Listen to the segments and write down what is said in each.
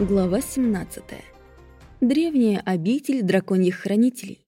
Глава 17. Древняя обитель драконьих хранителей.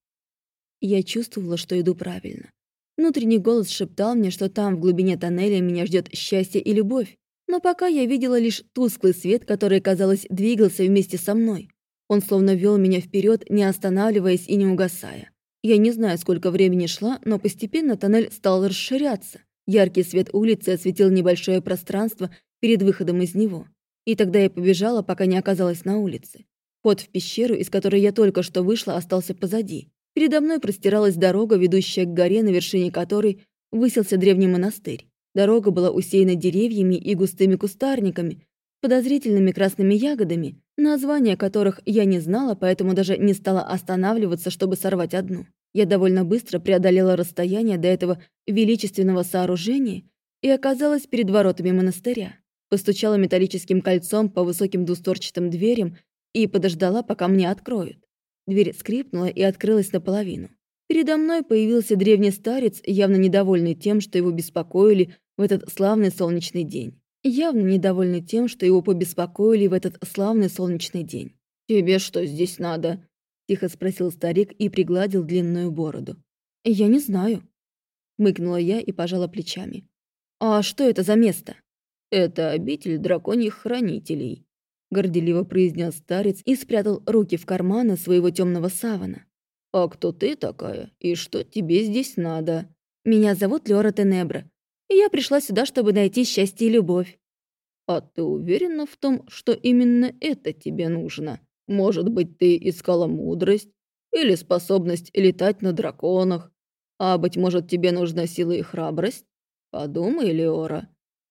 Я чувствовала, что иду правильно. Внутренний голос шептал мне, что там, в глубине тоннеля, меня ждет счастье и любовь. Но пока я видела лишь тусклый свет, который, казалось, двигался вместе со мной. Он словно вел меня вперед, не останавливаясь и не угасая. Я не знаю, сколько времени шла, но постепенно тоннель стал расширяться. Яркий свет улицы осветил небольшое пространство перед выходом из него. И тогда я побежала, пока не оказалась на улице. Ход в пещеру, из которой я только что вышла, остался позади. Передо мной простиралась дорога, ведущая к горе, на вершине которой высился древний монастырь. Дорога была усеяна деревьями и густыми кустарниками, подозрительными красными ягодами, названия которых я не знала, поэтому даже не стала останавливаться, чтобы сорвать одну. Я довольно быстро преодолела расстояние до этого величественного сооружения и оказалась перед воротами монастыря постучала металлическим кольцом по высоким двусторчатым дверям и подождала, пока мне откроют. Дверь скрипнула и открылась наполовину. Передо мной появился древний старец, явно недовольный тем, что его беспокоили в этот славный солнечный день. Явно недовольный тем, что его побеспокоили в этот славный солнечный день. «Тебе что здесь надо?» – тихо спросил старик и пригладил длинную бороду. «Я не знаю», – мыкнула я и пожала плечами. «А что это за место?» «Это обитель драконьих хранителей», — горделиво произнес старец и спрятал руки в карманы своего темного савана. «А кто ты такая и что тебе здесь надо?» «Меня зовут Леора Тенебра, я пришла сюда, чтобы найти счастье и любовь». «А ты уверена в том, что именно это тебе нужно? Может быть, ты искала мудрость или способность летать на драконах? А, быть может, тебе нужна сила и храбрость? Подумай, Леора,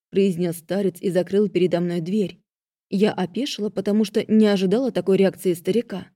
произнес старец и закрыл передо мной дверь. Я опешила, потому что не ожидала такой реакции старика.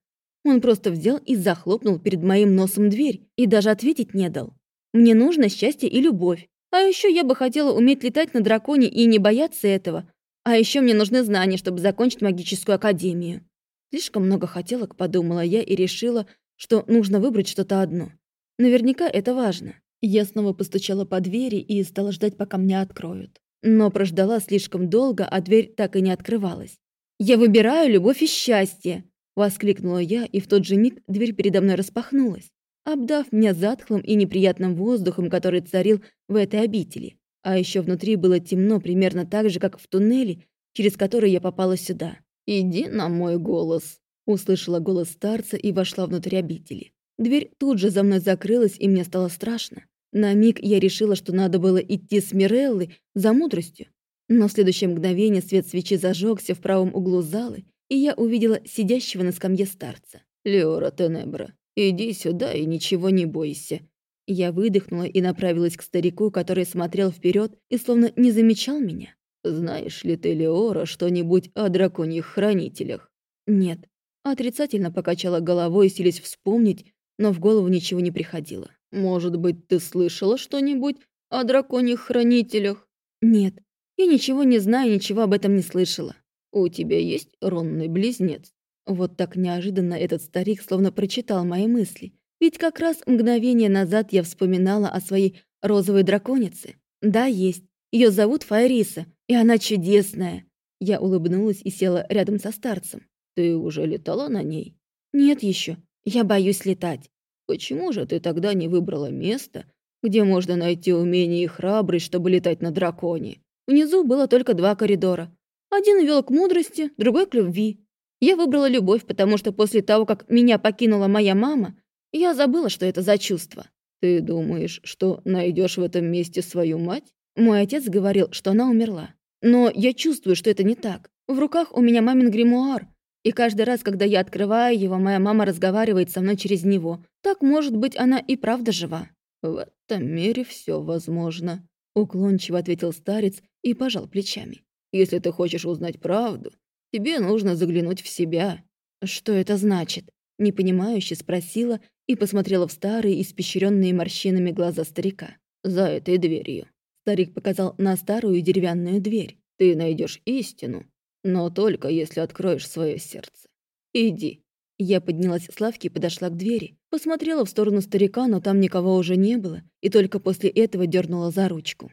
Он просто взял и захлопнул перед моим носом дверь и даже ответить не дал. Мне нужно счастье и любовь. А еще я бы хотела уметь летать на драконе и не бояться этого. А еще мне нужны знания, чтобы закончить магическую академию. Слишком много хотелок, подумала я и решила, что нужно выбрать что-то одно. Наверняка это важно. Я снова постучала по двери и стала ждать, пока мне откроют но прождала слишком долго, а дверь так и не открывалась. «Я выбираю любовь и счастье!» — воскликнула я, и в тот же миг дверь передо мной распахнулась, обдав меня затхлым и неприятным воздухом, который царил в этой обители. А еще внутри было темно примерно так же, как в туннеле, через который я попала сюда. «Иди на мой голос!» — услышала голос старца и вошла внутрь обители. Дверь тут же за мной закрылась, и мне стало страшно. На миг я решила, что надо было идти с Миреллой за мудростью. Но в следующее мгновение свет свечи зажегся в правом углу залы, и я увидела сидящего на скамье старца. «Леора Тенебра, иди сюда и ничего не бойся». Я выдохнула и направилась к старику, который смотрел вперед и словно не замечал меня. «Знаешь ли ты, Леора, что-нибудь о драконьих хранителях?» «Нет». Отрицательно покачала головой, силясь вспомнить, но в голову ничего не приходило. Может быть, ты слышала что-нибудь о драконьих хранителях? Нет, я ничего не знаю, ничего об этом не слышала. У тебя есть ронный близнец? Вот так неожиданно этот старик словно прочитал мои мысли. Ведь как раз мгновение назад я вспоминала о своей розовой драконице. Да, есть. Ее зовут Файриса, и она чудесная. Я улыбнулась и села рядом со старцем. Ты уже летала на ней? Нет еще. Я боюсь летать. Почему же ты тогда не выбрала место, где можно найти умение и храбрость, чтобы летать на драконе? Внизу было только два коридора. Один вел к мудрости, другой к любви. Я выбрала любовь, потому что после того, как меня покинула моя мама, я забыла, что это за чувство. Ты думаешь, что найдешь в этом месте свою мать? Мой отец говорил, что она умерла. Но я чувствую, что это не так. В руках у меня мамин гримуар, и каждый раз, когда я открываю его, моя мама разговаривает со мной через него. Так, может быть, она и правда жива. В этом мире все возможно, уклончиво ответил старец и пожал плечами. Если ты хочешь узнать правду, тебе нужно заглянуть в себя. Что это значит? Непонимающе спросила и посмотрела в старые, испещренные морщинами глаза старика. За этой дверью. Старик показал на старую деревянную дверь. Ты найдешь истину, но только если откроешь свое сердце. Иди». Я поднялась с лавки и подошла к двери. Посмотрела в сторону старика, но там никого уже не было, и только после этого дернула за ручку.